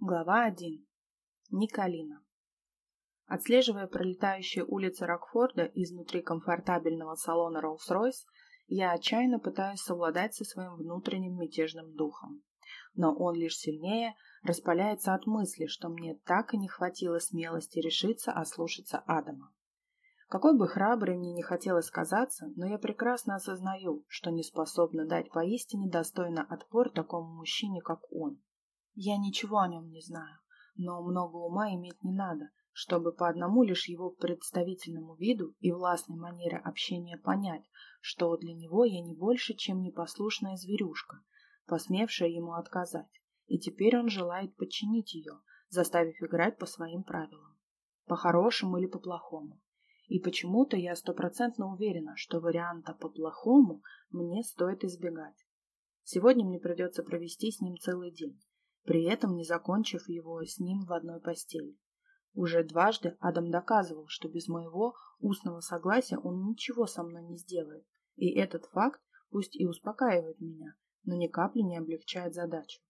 Глава 1. Николина. Отслеживая пролетающие улицы Рокфорда изнутри комфортабельного салона Rolls-Royce, я отчаянно пытаюсь совладать со своим внутренним мятежным духом. Но он лишь сильнее распаляется от мысли, что мне так и не хватило смелости решиться ослушаться Адама. Какой бы храброй мне не хотелось казаться, но я прекрасно осознаю, что не способна дать поистине достойно отпор такому мужчине, как он. Я ничего о нем не знаю, но много ума иметь не надо, чтобы по одному лишь его представительному виду и властной манере общения понять, что для него я не больше, чем непослушная зверюшка, посмевшая ему отказать, и теперь он желает подчинить ее, заставив играть по своим правилам, по-хорошему или по-плохому. И почему-то я стопроцентно уверена, что варианта по-плохому мне стоит избегать. Сегодня мне придется провести с ним целый день, при этом не закончив его с ним в одной постели. Уже дважды Адам доказывал, что без моего устного согласия он ничего со мной не сделает, и этот факт пусть и успокаивает меня, но ни капли не облегчает задачу.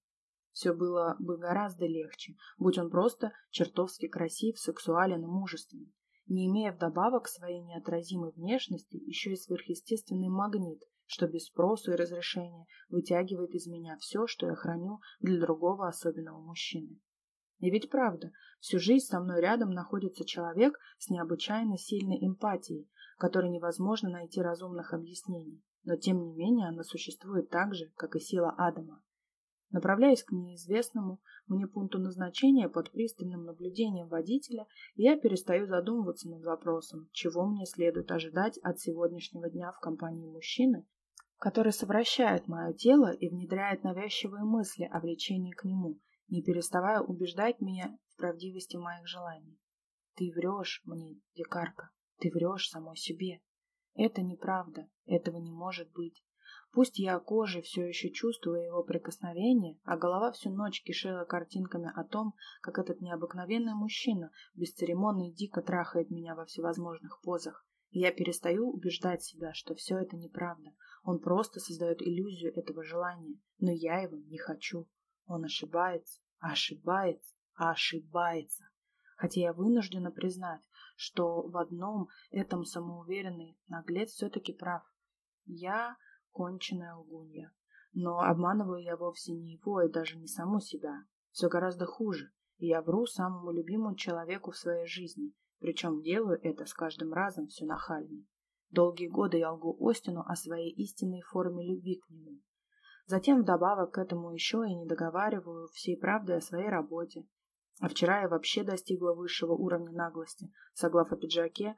Все было бы гораздо легче, будь он просто чертовски красив, сексуален и мужественен, не имея вдобавок своей неотразимой внешности еще и сверхъестественный магнит, что без спросу и разрешения вытягивает из меня все, что я храню для другого особенного мужчины. И ведь правда, всю жизнь со мной рядом находится человек с необычайно сильной эмпатией, которой невозможно найти разумных объяснений, но тем не менее она существует так же, как и сила Адама. Направляясь к неизвестному мне пункту назначения под пристальным наблюдением водителя, я перестаю задумываться над вопросом, чего мне следует ожидать от сегодняшнего дня в компании мужчины, который совращает мое тело и внедряет навязчивые мысли о влечении к нему, не переставая убеждать меня в правдивости моих желаний. Ты врешь мне, дикарка, ты врешь самой себе. Это неправда, этого не может быть. Пусть я кожей все еще чувствую его прикосновение, а голова всю ночь кишела картинками о том, как этот необыкновенный мужчина бесцеремонно и дико трахает меня во всевозможных позах, я перестаю убеждать себя, что все это неправда. Он просто создает иллюзию этого желания, но я его не хочу. Он ошибается, ошибается, ошибается. Хотя я вынуждена признать, что в одном этом самоуверенный наглец все-таки прав. Я конченая лгунья. Но обманываю я вовсе не его и даже не саму себя. Все гораздо хуже. И я вру самому любимому человеку в своей жизни, причем делаю это с каждым разом все нахальнее. Долгие годы я лгу Остину о своей истинной форме любви к нему. Затем вдобавок к этому еще и не договариваю всей правды о своей работе. А вчера я вообще достигла высшего уровня наглости, соглав о пиджаке,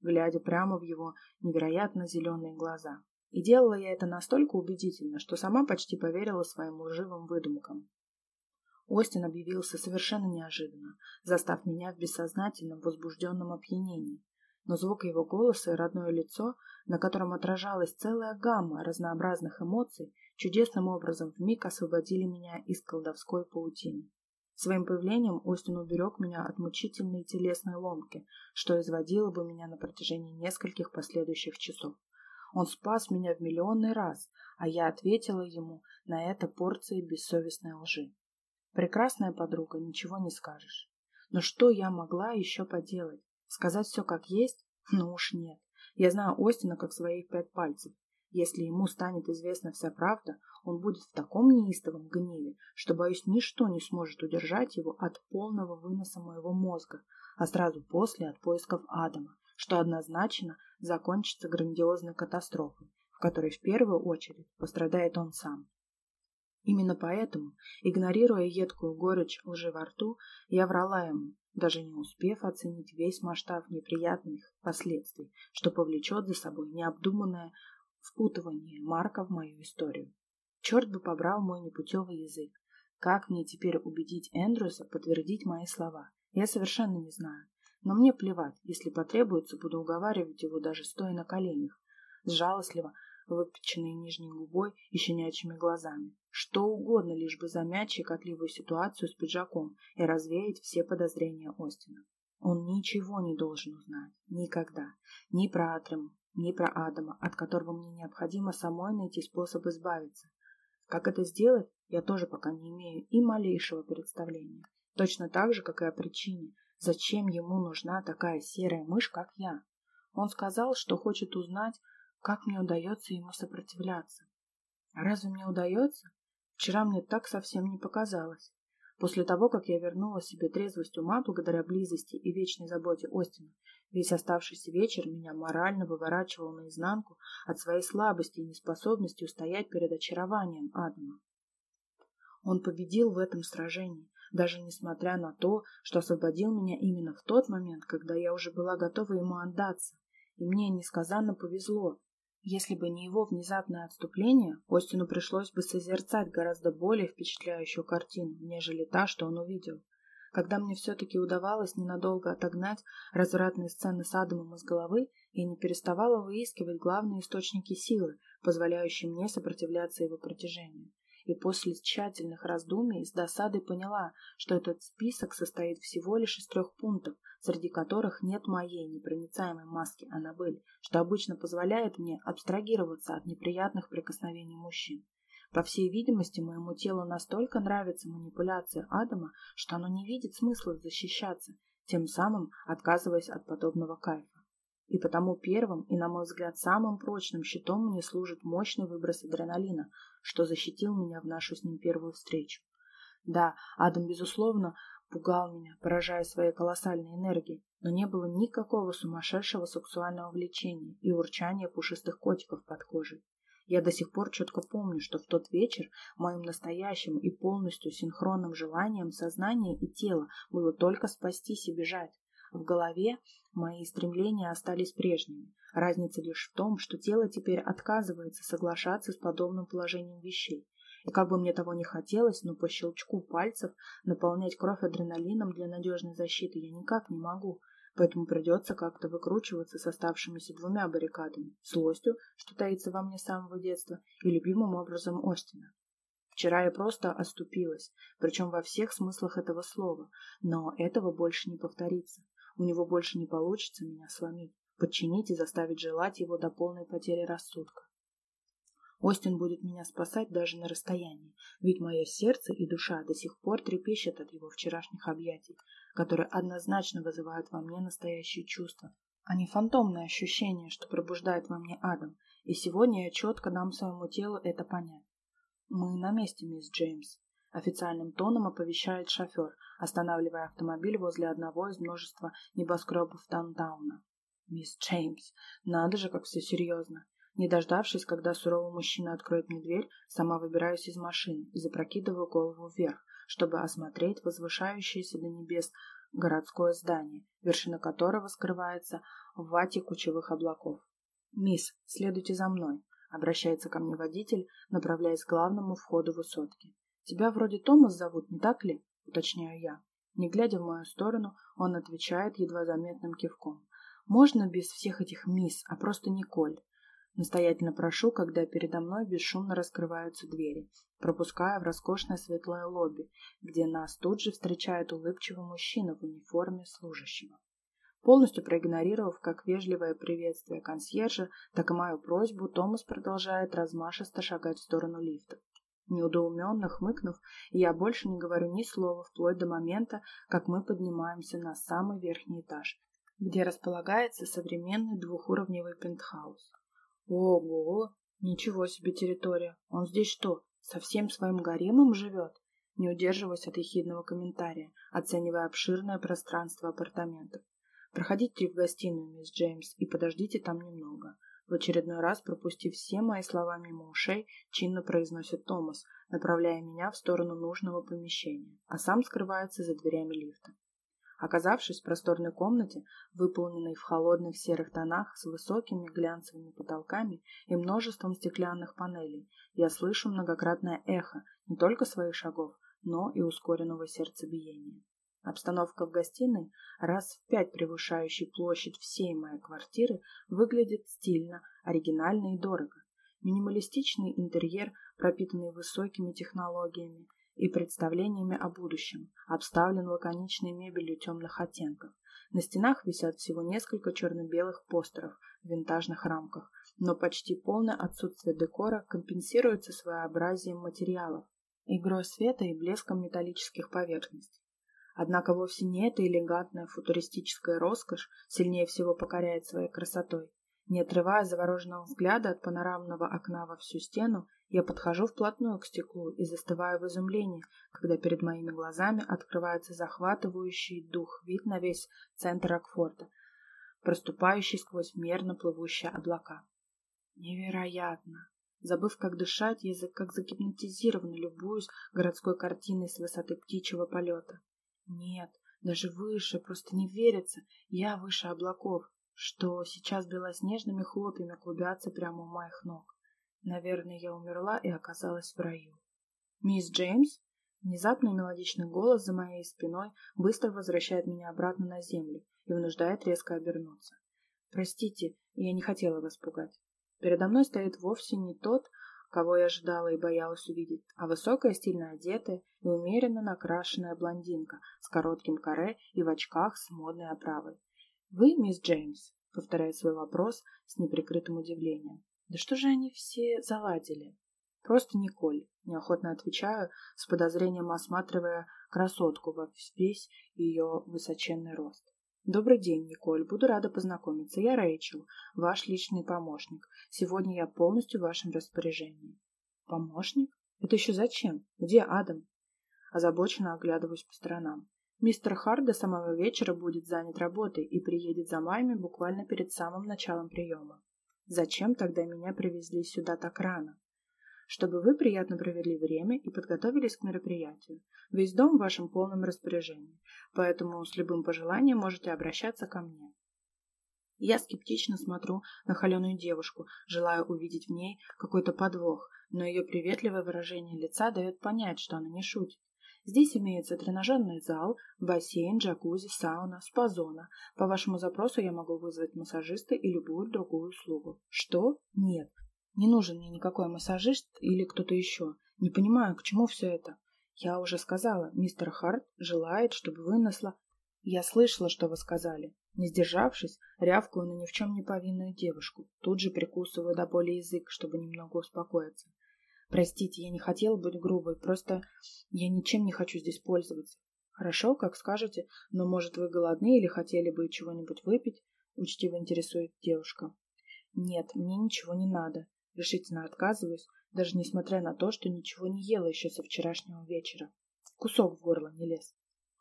глядя прямо в его невероятно зеленые глаза. И делала я это настолько убедительно, что сама почти поверила своим лживым выдумкам. Остин объявился совершенно неожиданно, застав меня в бессознательном возбужденном опьянении. Но звук его голоса и родное лицо, на котором отражалась целая гамма разнообразных эмоций, чудесным образом вмиг освободили меня из колдовской паутины. Своим появлением Остин уберег меня от мучительной телесной ломки, что изводило бы меня на протяжении нескольких последующих часов. Он спас меня в миллионный раз, а я ответила ему на это порцией бессовестной лжи. Прекрасная подруга, ничего не скажешь. Но что я могла еще поделать? Сказать все как есть? Ну уж нет. Я знаю Остина как своих пять пальцев. Если ему станет известна вся правда, он будет в таком неистовом гневе, что, боюсь, ничто не сможет удержать его от полного выноса моего мозга, а сразу после от поисков Адама, что однозначно закончится грандиозной катастрофой, в которой в первую очередь пострадает он сам. Именно поэтому, игнорируя едкую горечь лжи во рту, я врала ему, даже не успев оценить весь масштаб неприятных последствий, что повлечет за собой необдуманное впутывание Марка в мою историю. Черт бы побрал мой непутевый язык. Как мне теперь убедить Эндрюса подтвердить мои слова? Я совершенно не знаю. Но мне плевать, если потребуется, буду уговаривать его даже стоя на коленях, с жалостливо выпеченной нижней губой и щенячьими глазами. Что угодно, лишь бы замять щекотливую ситуацию с пиджаком и развеять все подозрения Остина. Он ничего не должен узнать. Никогда. Ни про Атрем, ни про Адама, от которого мне необходимо самой найти способ избавиться. Как это сделать, я тоже пока не имею и малейшего представления. Точно так же, как и о причине, зачем ему нужна такая серая мышь, как я. Он сказал, что хочет узнать, как мне удается ему сопротивляться. Разве мне удается? Вчера мне так совсем не показалось. После того, как я вернула себе трезвость ума благодаря близости и вечной заботе Остина, весь оставшийся вечер меня морально выворачивал наизнанку от своей слабости и неспособности устоять перед очарованием Адама. Он победил в этом сражении, даже несмотря на то, что освободил меня именно в тот момент, когда я уже была готова ему отдаться, и мне несказанно повезло, если бы не его внезапное отступление, Остину пришлось бы созерцать гораздо более впечатляющую картину, нежели та, что он увидел. Когда мне все-таки удавалось ненадолго отогнать развратные сцены с Адамом из головы, я не переставала выискивать главные источники силы, позволяющие мне сопротивляться его протяжению и после тщательных раздумий с досадой поняла, что этот список состоит всего лишь из трех пунктов, среди которых нет моей непроницаемой маски Аннабель, что обычно позволяет мне абстрагироваться от неприятных прикосновений мужчин. По всей видимости, моему телу настолько нравится манипуляция Адама, что оно не видит смысла защищаться, тем самым отказываясь от подобного кайфа. И потому первым и, на мой взгляд, самым прочным щитом мне служит мощный выброс адреналина, что защитил меня в нашу с ним первую встречу. Да, Адам, безусловно, пугал меня, поражая своей колоссальной энергией, но не было никакого сумасшедшего сексуального влечения и урчания пушистых котиков под кожей. Я до сих пор четко помню, что в тот вечер моим настоящим и полностью синхронным желанием сознания и тела было только спастись и бежать. В голове мои стремления остались прежними. Разница лишь в том, что тело теперь отказывается соглашаться с подобным положением вещей. И как бы мне того не хотелось, но по щелчку пальцев наполнять кровь адреналином для надежной защиты я никак не могу, поэтому придется как-то выкручиваться с оставшимися двумя баррикадами, злостью, что таится во мне с самого детства, и любимым образом Остина. Вчера я просто оступилась, причем во всех смыслах этого слова, но этого больше не повторится. У него больше не получится меня сломить, подчинить и заставить желать его до полной потери рассудка. Остин будет меня спасать даже на расстоянии, ведь мое сердце и душа до сих пор трепещут от его вчерашних объятий, которые однозначно вызывают во мне настоящие чувства, а не фантомное ощущение, что пробуждает во мне Адам, и сегодня я четко дам своему телу это понять. Мы на месте, мисс Джеймс. Официальным тоном оповещает шофер, останавливая автомобиль возле одного из множества небоскребов даунтауна. «Мисс Джеймс, надо же, как все серьезно!» Не дождавшись, когда суровый мужчина откроет мне дверь, сама выбираюсь из машины и запрокидываю голову вверх, чтобы осмотреть возвышающееся до небес городское здание, вершина которого скрывается в вате кучевых облаков. «Мисс, следуйте за мной», — обращается ко мне водитель, направляясь к главному входу высотки. «Тебя вроде Томас зовут, не так ли?» — уточняю я. Не глядя в мою сторону, он отвечает едва заметным кивком. «Можно без всех этих мисс, а просто Николь?» Настоятельно прошу, когда передо мной бесшумно раскрываются двери, пропуская в роскошное светлое лобби, где нас тут же встречает улыбчивый мужчина в униформе служащего. Полностью проигнорировав как вежливое приветствие консьержа, так и мою просьбу, Томас продолжает размашисто шагать в сторону лифта. Неудоуменно хмыкнув, я больше не говорю ни слова вплоть до момента, как мы поднимаемся на самый верхний этаж, где располагается современный двухуровневый пентхаус. Ого, ничего себе территория. Он здесь что, совсем своим гаремом живет? Не удерживаясь от ехидного комментария, оценивая обширное пространство апартаментов. Проходите в гостиную, мисс Джеймс, и подождите там немного. В очередной раз, пропустив все мои слова мимо ушей, чинно произносит Томас, направляя меня в сторону нужного помещения, а сам скрывается за дверями лифта. Оказавшись в просторной комнате, выполненной в холодных серых тонах с высокими глянцевыми потолками и множеством стеклянных панелей, я слышу многократное эхо не только своих шагов, но и ускоренного сердцебиения. Обстановка в гостиной, раз в пять превышающей площадь всей моей квартиры, выглядит стильно, оригинально и дорого. Минималистичный интерьер, пропитанный высокими технологиями и представлениями о будущем, обставлен лаконичной мебелью темных оттенков. На стенах висят всего несколько черно-белых постеров в винтажных рамках, но почти полное отсутствие декора компенсируется своеобразием материалов. игрой света и блеском металлических поверхностей. Однако вовсе не эта элегантная футуристическая роскошь сильнее всего покоряет своей красотой. Не отрывая завороженного взгляда от панорамного окна во всю стену, я подхожу вплотную к стеклу и застываю в изумлении, когда перед моими глазами открывается захватывающий дух вид на весь центр Рокфорта, проступающий сквозь мерно плывущие облака. Невероятно! Забыв, как дышать, я как загипнотизированно любуюсь городской картиной с высоты птичьего полета. Нет, даже выше, просто не верится, я выше облаков, что сейчас белоснежными хлопьями клубятся прямо у моих ног. Наверное, я умерла и оказалась в раю. «Мисс Джеймс?» Внезапный мелодичный голос за моей спиной быстро возвращает меня обратно на землю и вынуждает резко обернуться. «Простите, я не хотела вас пугать. Передо мной стоит вовсе не тот, кого я ожидала и боялась увидеть, а высокая, стильно одетая и умеренно накрашенная блондинка с коротким каре и в очках с модной оправой. «Вы, мисс Джеймс?» — повторяет свой вопрос с неприкрытым удивлением. «Да что же они все заладили?» «Просто Николь», — неохотно отвечаю, с подозрением осматривая красотку во весь ее высоченный рост. Добрый день, Николь. Буду рада познакомиться. Я Рэйчел, ваш личный помощник. Сегодня я полностью в вашем распоряжении. Помощник? Это еще зачем? Где Адам? Озабоченно оглядываюсь по сторонам. Мистер Харт до самого вечера будет занят работой и приедет за Майми буквально перед самым началом приема. Зачем тогда меня привезли сюда так рано? Чтобы вы приятно провели время и подготовились к мероприятию. Весь дом в вашем полном распоряжении, поэтому с любым пожеланием можете обращаться ко мне. Я скептично смотрю на холеную девушку, желая увидеть в ней какой-то подвох, но ее приветливое выражение лица дает понять, что она не шутит. Здесь имеется тренажерный зал, бассейн, джакузи, сауна, спа-зона. По вашему запросу я могу вызвать массажиста и любую другую услугу. Что? Нет. Не нужен мне никакой массажист или кто-то еще. Не понимаю, к чему все это. Я уже сказала, мистер Харт желает, чтобы вы насла... Я слышала, что вы сказали. Не сдержавшись, рявкаю на ни в чем не повинную девушку. Тут же прикусываю до боли язык, чтобы немного успокоиться. Простите, я не хотела быть грубой, просто я ничем не хочу здесь пользоваться. Хорошо, как скажете, но, может, вы голодны или хотели бы чего-нибудь выпить? Учтиво интересует девушка. Нет, мне ничего не надо. Решительно отказываюсь, даже несмотря на то, что ничего не ела еще со вчерашнего вечера. Кусок в горло не лез.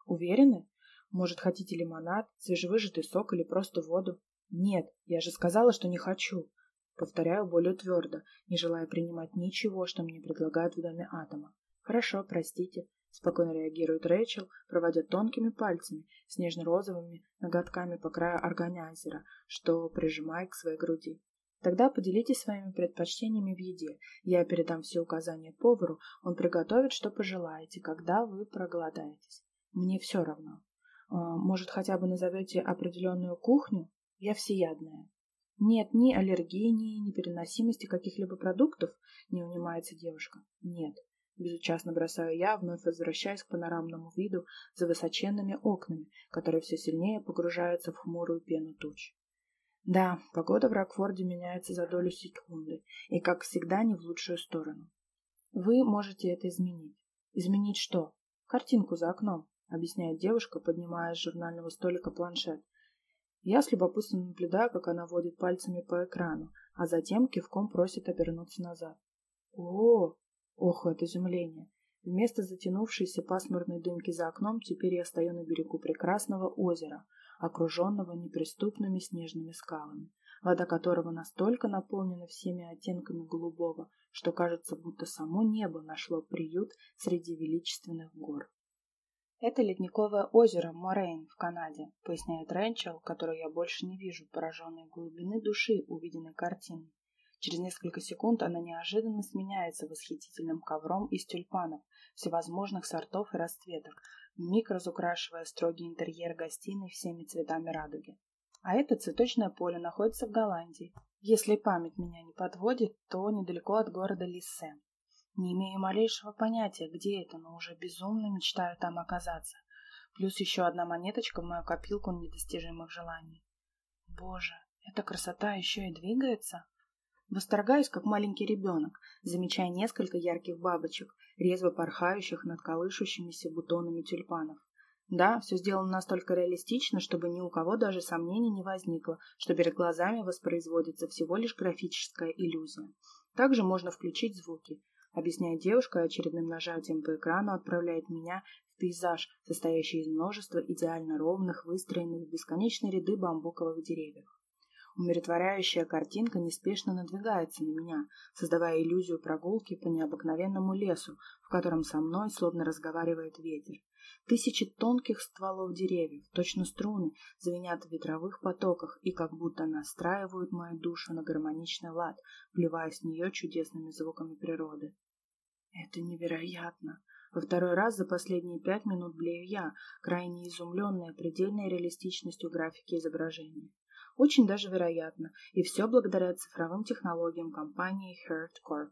Уверены? Может, хотите лимонад, свежевыжатый сок или просто воду? Нет, я же сказала, что не хочу. Повторяю более твердо, не желая принимать ничего, что мне предлагают в доме Атома. Хорошо, простите. Спокойно реагирует Рэйчел, проводя тонкими пальцами с нежно-розовыми ноготками по краю органайзера, что прижимает к своей груди. Тогда поделитесь своими предпочтениями в еде. Я передам все указания повару, он приготовит, что пожелаете, когда вы проголодаетесь. Мне все равно. А, может, хотя бы назовете определенную кухню? Я всеядная. Нет ни аллергии, ни непереносимости каких-либо продуктов, не унимается девушка. Нет. Безучастно бросаю я, вновь возвращаясь к панорамному виду за высоченными окнами, которые все сильнее погружаются в хмурую пену туч. Да, погода в Рокфорде меняется за долю секунды, и, как всегда, не в лучшую сторону. Вы можете это изменить. Изменить что? Картинку за окном, объясняет девушка, поднимая с журнального столика планшет. Я с любопытством наблюдаю, как она водит пальцами по экрану, а затем кивком просит обернуться назад. О, ох, это изумление. Вместо затянувшейся пасмурной дымки за окном теперь я стою на берегу прекрасного озера, окруженного неприступными снежными скалами, вода которого настолько наполнена всеми оттенками голубого, что кажется, будто само небо нашло приют среди величественных гор. Это ледниковое озеро Морейн в Канаде, поясняет Рэнчел, которую я больше не вижу, пораженной глубины души увиденной картины. Через несколько секунд она неожиданно сменяется восхитительным ковром из тюльпанов всевозможных сортов и расцветок, миг разукрашивая строгий интерьер гостиной всеми цветами радуги. А это цветочное поле находится в Голландии. Если память меня не подводит, то недалеко от города Лиссе. Не имею малейшего понятия, где это, но уже безумно мечтаю там оказаться. Плюс еще одна монеточка в мою копилку недостижимых желаний. Боже, эта красота еще и двигается? Восторгаюсь, как маленький ребенок, замечая несколько ярких бабочек, резво порхающих над колышущимися бутонами тюльпанов. Да, все сделано настолько реалистично, чтобы ни у кого даже сомнений не возникло, что перед глазами воспроизводится всего лишь графическая иллюзия. Также можно включить звуки. Объясняет девушка очередным нажатием по экрану отправляет меня в пейзаж, состоящий из множества идеально ровных, выстроенных в бесконечные ряды бамбуковых деревьев. Умиротворяющая картинка неспешно надвигается на меня, создавая иллюзию прогулки по необыкновенному лесу, в котором со мной словно разговаривает ветер. Тысячи тонких стволов деревьев, точно струны, звенят в ветровых потоках и как будто настраивают мою душу на гармоничный лад, вливаясь в нее чудесными звуками природы. Это невероятно! Во второй раз за последние пять минут блею я, крайне изумленная предельной реалистичностью графики изображения. Очень даже вероятно, и все благодаря цифровым технологиям компании Heart Corp.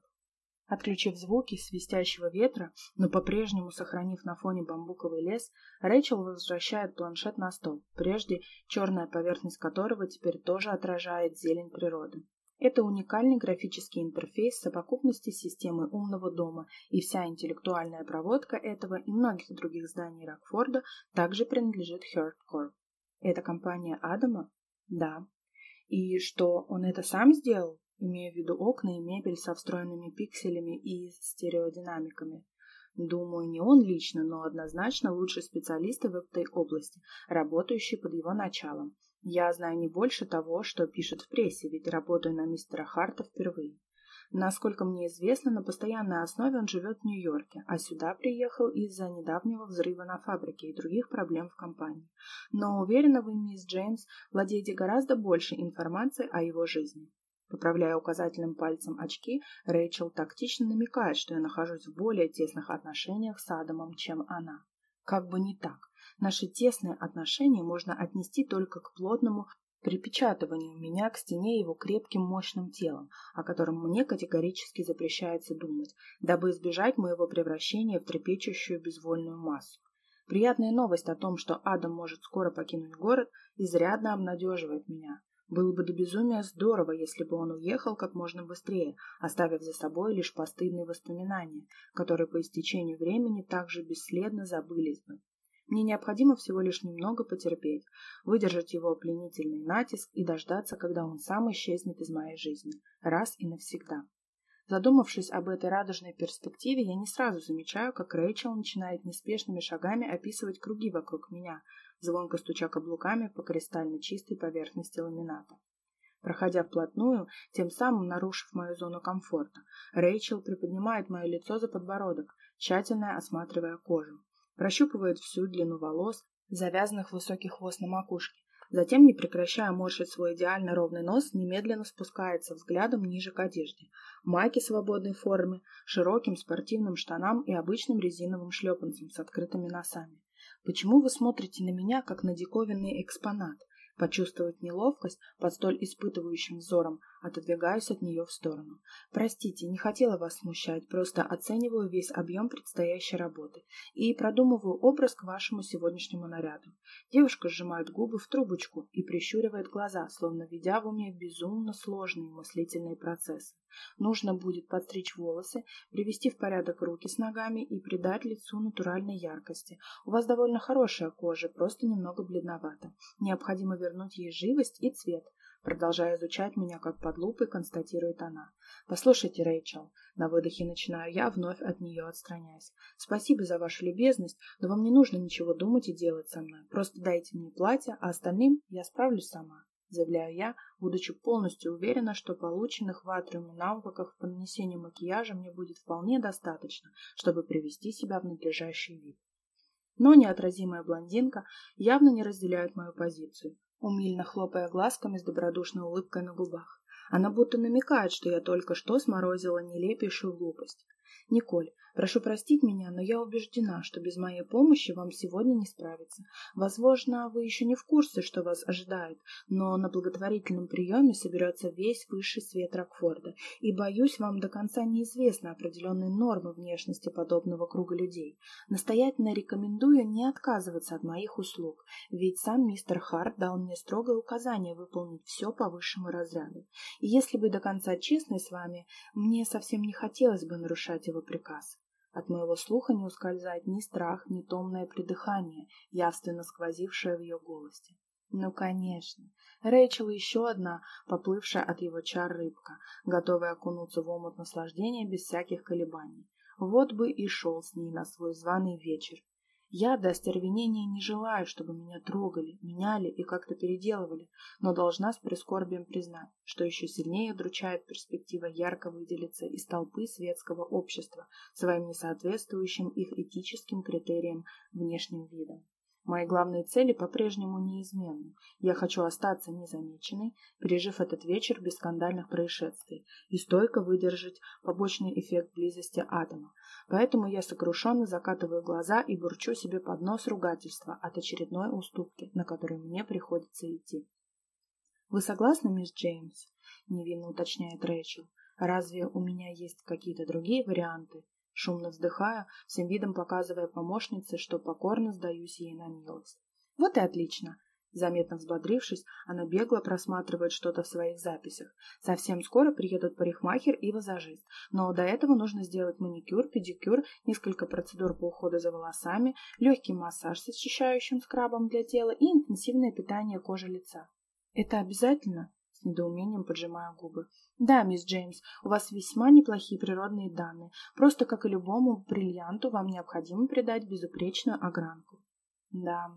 Отключив звуки свистящего ветра, но по-прежнему сохранив на фоне бамбуковый лес, Рэйчел возвращает планшет на стол, прежде черная поверхность которого теперь тоже отражает зелень природы. Это уникальный графический интерфейс совокупности системы умного дома, и вся интеллектуальная проводка этого и многих других зданий Рокфорда также принадлежит Heart Corp. Это компания Адама? Да. И что, он это сам сделал? имея в виду окна и мебель со встроенными пикселями и стереодинамиками. Думаю, не он лично, но однозначно лучший специалист в этой области, работающий под его началом. Я знаю не больше того, что пишет в прессе, ведь работаю на мистера Харта впервые. Насколько мне известно, на постоянной основе он живет в Нью-Йорке, а сюда приехал из-за недавнего взрыва на фабрике и других проблем в компании. Но уверена, вы, мисс Джеймс, владеете гораздо больше информации о его жизни. Поправляя указательным пальцем очки, Рэйчел тактично намекает, что я нахожусь в более тесных отношениях с Адамом, чем она. Как бы не так. Наши тесные отношения можно отнести только к плотному припечатыванию меня к стене его крепким мощным телом, о котором мне категорически запрещается думать, дабы избежать моего превращения в трепещущую безвольную массу. Приятная новость о том, что Адам может скоро покинуть город, изрядно обнадеживает меня. Было бы до безумия здорово, если бы он уехал как можно быстрее, оставив за собой лишь постыдные воспоминания, которые по истечению времени также бесследно забылись бы. Мне необходимо всего лишь немного потерпеть, выдержать его пленительный натиск и дождаться, когда он сам исчезнет из моей жизни, раз и навсегда. Задумавшись об этой радужной перспективе, я не сразу замечаю, как Рэйчел начинает неспешными шагами описывать круги вокруг меня, звонко стуча каблуками по кристально чистой поверхности ламината. Проходя вплотную, тем самым нарушив мою зону комфорта, Рэйчел приподнимает мое лицо за подбородок, тщательно осматривая кожу. Прощупывает всю длину волос, завязанных в высокий хвост на макушке. Затем, не прекращая морщить свой идеально ровный нос, немедленно спускается взглядом ниже к одежде. Майки свободной формы, широким спортивным штанам и обычным резиновым шлепанцам с открытыми носами. Почему вы смотрите на меня, как на диковинный экспонат? Почувствовав неловкость под столь испытывающим взором, отодвигаюсь от нее в сторону. Простите, не хотела вас смущать, просто оцениваю весь объем предстоящей работы и продумываю образ к вашему сегодняшнему наряду. Девушка сжимает губы в трубочку и прищуривает глаза, словно ведя в уме безумно сложные мыслительные процессы. Нужно будет подстричь волосы, привести в порядок руки с ногами и придать лицу натуральной яркости. У вас довольно хорошая кожа, просто немного бледновата. Необходимо вернуть ей живость и цвет. Продолжая изучать меня как под лупой, констатирует она. «Послушайте, Рэйчел». На выдохе начинаю я, вновь от нее отстраняясь. «Спасибо за вашу любезность, но вам не нужно ничего думать и делать со мной. Просто дайте мне платье, а остальным я справлюсь сама» заявляю я, будучи полностью уверена, что полученных в атриуме навыков по нанесению макияжа мне будет вполне достаточно, чтобы привести себя в надлежащий вид. Но неотразимая блондинка явно не разделяет мою позицию, умильно хлопая глазками с добродушной улыбкой на губах. Она будто намекает, что я только что сморозила нелепейшую глупость. «Николь, Прошу простить меня, но я убеждена, что без моей помощи вам сегодня не справиться. Возможно, вы еще не в курсе, что вас ожидает, но на благотворительном приеме соберется весь высший свет Рокфорда, и, боюсь, вам до конца неизвестны определенные нормы внешности подобного круга людей. Настоятельно рекомендую не отказываться от моих услуг, ведь сам мистер Харт дал мне строгое указание выполнить все по высшему разряду. И если быть до конца честной с вами, мне совсем не хотелось бы нарушать его приказ. От моего слуха не ускользает ни страх, ни томное придыхание, явственно сквозившее в ее голосе. Ну, конечно. Рэйчел еще одна, поплывшая от его чар рыбка, готовая окунуться в омут наслаждения без всяких колебаний. Вот бы и шел с ней на свой званый вечер, я до остервенения не желаю, чтобы меня трогали, меняли и как-то переделывали, но должна с прискорбием признать, что еще сильнее удручает перспектива ярко выделиться из толпы светского общества своим несоответствующим их этическим критериям внешним видом. Мои главные цели по-прежнему неизменны. Я хочу остаться незамеченной, пережив этот вечер без скандальных происшествий, и стойко выдержать побочный эффект близости атома. Поэтому я сокрушенно закатываю глаза и бурчу себе под нос ругательства от очередной уступки, на которую мне приходится идти. «Вы согласны, мисс Джеймс?» — невинно уточняет Рэйчел. «Разве у меня есть какие-то другие варианты?» Шумно вздыхая, всем видом показывая помощнице, что покорно сдаюсь ей на милость. Вот и отлично. Заметно взбодрившись, она бегло просматривает что-то в своих записях. Совсем скоро приедут парикмахер и визажист, но до этого нужно сделать маникюр, педикюр, несколько процедур по уходу за волосами, легкий массаж с очищающим скрабом для тела и интенсивное питание кожи лица. Это обязательно? С недоумением поджимая губы. Да, мисс Джеймс, у вас весьма неплохие природные данные. Просто, как и любому бриллианту, вам необходимо придать безупречную огранку. Да,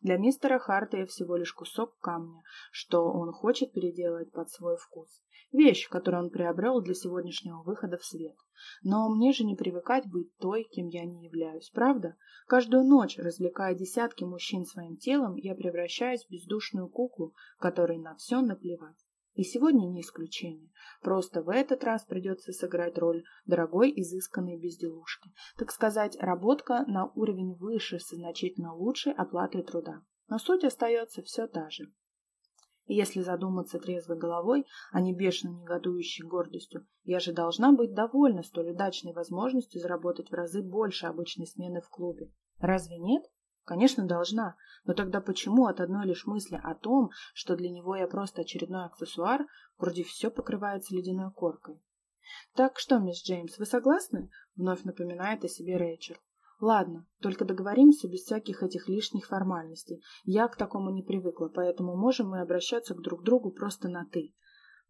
для мистера Харта я всего лишь кусок камня, что он хочет переделать под свой вкус. Вещь, которую он приобрел для сегодняшнего выхода в свет. Но мне же не привыкать быть той, кем я не являюсь, правда? Каждую ночь, развлекая десятки мужчин своим телом, я превращаюсь в бездушную куклу, которой на все наплевать. И сегодня не исключение. Просто в этот раз придется сыграть роль дорогой, изысканной безделушки. Так сказать, работка на уровень выше с значительно лучшей оплатой труда. Но суть остается все та же. И если задуматься трезвой головой, а не бешено негодующей гордостью, я же должна быть довольна столь удачной возможностью заработать в разы больше обычной смены в клубе. Разве нет? Конечно, должна. Но тогда почему от одной лишь мысли о том, что для него я просто очередной аксессуар, вроде все покрывается ледяной коркой? «Так что, мисс Джеймс, вы согласны?» — вновь напоминает о себе Рэйчел. «Ладно, только договоримся без всяких этих лишних формальностей. Я к такому не привыкла, поэтому можем мы обращаться к друг другу просто на «ты».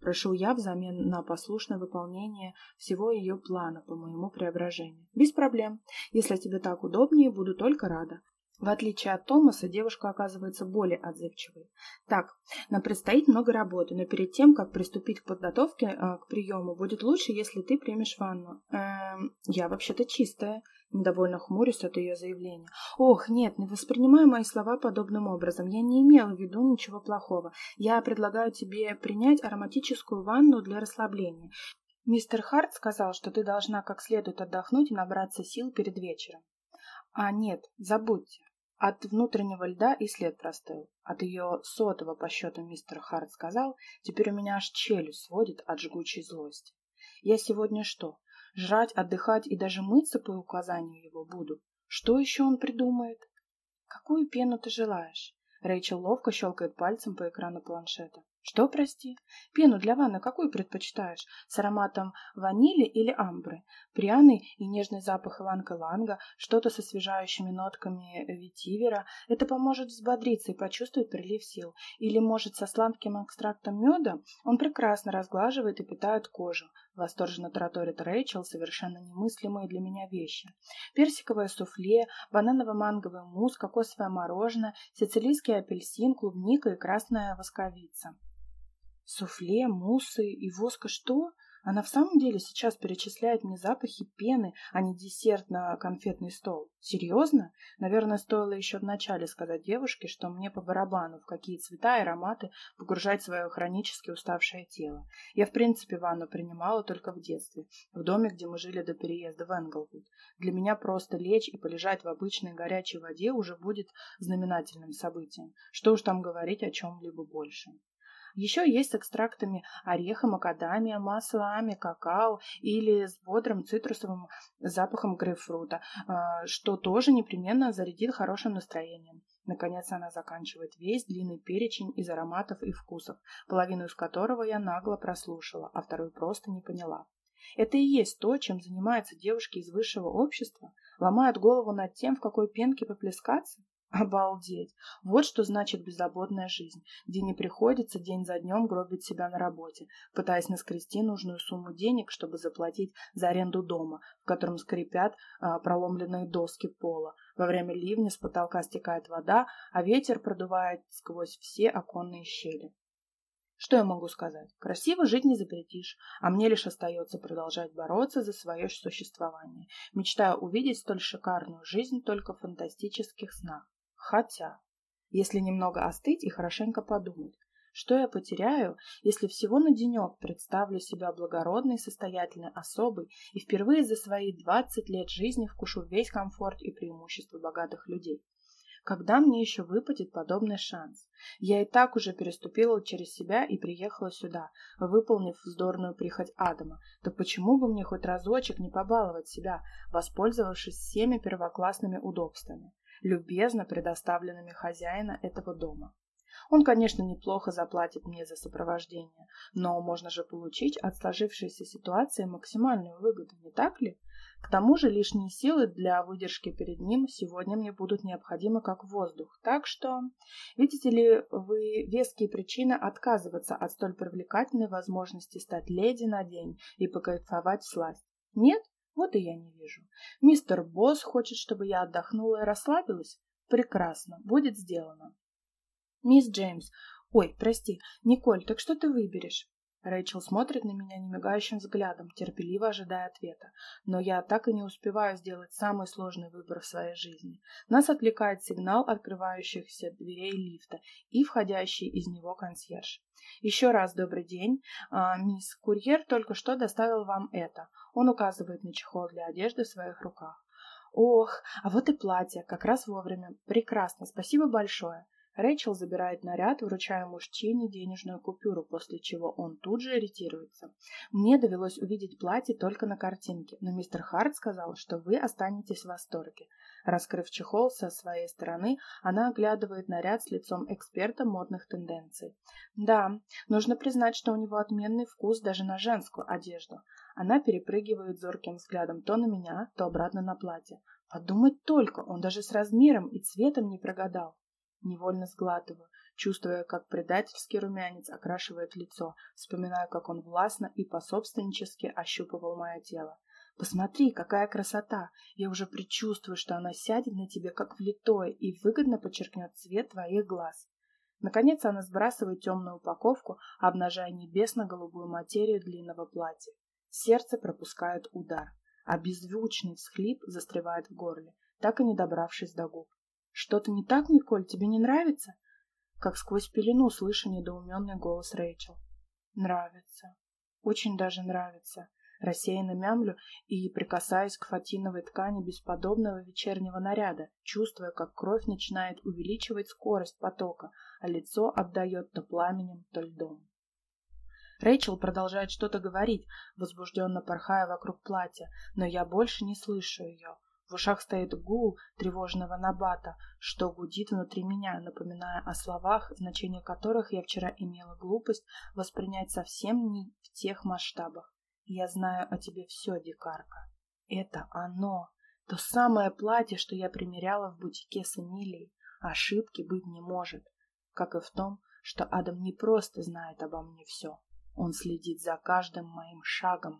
Прошу я взамен на послушное выполнение всего ее плана по моему преображению. Без проблем. Если тебе так удобнее, буду только рада. В отличие от Томаса, девушка оказывается более отзывчивой. Так, нам предстоит много работы, но перед тем, как приступить к подготовке э, к приему, будет лучше, если ты примешь ванну. Эм, я вообще-то чистая. Недовольно хмурюсь от ее заявления. Ох, нет, не воспринимай мои слова подобным образом. Я не имела в виду ничего плохого. Я предлагаю тебе принять ароматическую ванну для расслабления. Мистер Харт сказал, что ты должна как следует отдохнуть и набраться сил перед вечером. А нет, забудьте. От внутреннего льда и след простыл. От ее сотого по счету мистер Харт сказал, теперь у меня аж челюсть сводит от жгучей злости. Я сегодня что, жрать, отдыхать и даже мыться по указанию его буду? Что еще он придумает? Какую пену ты желаешь? Рэйчел ловко щелкает пальцем по экрану планшета. Что, прости? Пену для ванны какую предпочитаешь? С ароматом ванили или амбры? Пряный и нежный запах иланга-ланга, что-то с освежающими нотками ветивера. Это поможет взбодриться и почувствовать прилив сил. Или, может, со сладким экстрактом меда? Он прекрасно разглаживает и питает кожу. Восторженно тараторит Рэйчел совершенно немыслимые для меня вещи. Персиковое суфле, бананово-манговый мусс, кокосовое мороженое, сицилийский апельсин, клубника и красная восковица. Суфле, муссы и воска что? Она в самом деле сейчас перечисляет мне запахи пены, а не десерт на конфетный стол. Серьезно? Наверное, стоило еще вначале сказать девушке, что мне по барабану, в какие цвета и ароматы погружать свое хронически уставшее тело. Я, в принципе, ванну принимала только в детстве, в доме, где мы жили до переезда в Энглвуд. Для меня просто лечь и полежать в обычной горячей воде уже будет знаменательным событием. Что уж там говорить о чем-либо больше. Еще есть с экстрактами ореха, макадамия, маслами, какао или с бодрым цитрусовым запахом грейпфрута, а, что тоже непременно зарядит хорошим настроением. Наконец она заканчивает весь длинный перечень из ароматов и вкусов, половину из которого я нагло прослушала, а вторую просто не поняла. Это и есть то, чем занимаются девушки из высшего общества, ломают голову над тем, в какой пенке поплескаться. Обалдеть! Вот что значит беззаботная жизнь, где не приходится день за днем гробить себя на работе, пытаясь наскрести нужную сумму денег, чтобы заплатить за аренду дома, в котором скрипят а, проломленные доски пола. Во время ливня с потолка стекает вода, а ветер продувает сквозь все оконные щели. Что я могу сказать? Красиво жить не запретишь, а мне лишь остается продолжать бороться за свое существование, мечтая увидеть столь шикарную жизнь только в фантастических снах. Хотя, если немного остыть и хорошенько подумать, что я потеряю, если всего на денек представлю себя благородной, состоятельной особой и впервые за свои 20 лет жизни вкушу весь комфорт и преимущества богатых людей? Когда мне еще выпадет подобный шанс? Я и так уже переступила через себя и приехала сюда, выполнив вздорную прихоть Адама. Так почему бы мне хоть разочек не побаловать себя, воспользовавшись всеми первоклассными удобствами? Любезно предоставленными хозяина этого дома. Он, конечно, неплохо заплатит мне за сопровождение, но можно же получить от сложившейся ситуации максимальную выгоду, не так ли? К тому же лишние силы для выдержки перед ним сегодня мне будут необходимы как воздух. Так что, видите ли, вы веские причины отказываться от столь привлекательной возможности стать леди на день и покайфовать сласть. Нет? Вот и я не вижу. Мистер Босс хочет, чтобы я отдохнула и расслабилась? Прекрасно, будет сделано. Мисс Джеймс, ой, прости, Николь, так что ты выберешь? Рэйчел смотрит на меня немигающим взглядом, терпеливо ожидая ответа. Но я так и не успеваю сделать самый сложный выбор в своей жизни. Нас отвлекает сигнал открывающихся дверей лифта и входящий из него консьерж. Еще раз добрый день. А, мисс Курьер только что доставил вам это. Он указывает на чехол для одежды в своих руках. Ох, а вот и платье, как раз вовремя. Прекрасно, спасибо большое. Рэйчел забирает наряд, вручая мужчине денежную купюру, после чего он тут же ретируется. Мне довелось увидеть платье только на картинке, но мистер Харт сказал, что вы останетесь в восторге. Раскрыв чехол со своей стороны, она оглядывает наряд с лицом эксперта модных тенденций. Да, нужно признать, что у него отменный вкус даже на женскую одежду. Она перепрыгивает зорким взглядом то на меня, то обратно на платье. Подумать только, он даже с размером и цветом не прогадал. Невольно сглатываю, чувствуя, как предательский румянец окрашивает лицо, вспоминаю, как он властно и пособственнически ощупывал мое тело. Посмотри, какая красота! Я уже предчувствую, что она сядет на тебе, как влитое, и выгодно подчеркнет цвет твоих глаз. Наконец она сбрасывает темную упаковку, обнажая небесно-голубую материю длинного платья. Сердце пропускает удар, а беззвучный всхлип застревает в горле, так и не добравшись до губ. «Что-то не так, Николь? Тебе не нравится?» Как сквозь пелену слышу недоуменный голос Рэйчел. «Нравится. Очень даже нравится». Рассеянно мямлю и прикасаюсь к фатиновой ткани бесподобного вечернего наряда, чувствуя, как кровь начинает увеличивать скорость потока, а лицо обдает то пламенем, то льдом. Рэйчел продолжает что-то говорить, возбужденно порхая вокруг платья, но я больше не слышу ее. В ушах стоит гул тревожного набата, что гудит внутри меня, напоминая о словах, значение которых я вчера имела глупость воспринять совсем не в тех масштабах. Я знаю о тебе все, дикарка. Это оно, то самое платье, что я примеряла в бутике с Эмилией. Ошибки быть не может, как и в том, что Адам не просто знает обо мне все. Он следит за каждым моим шагом,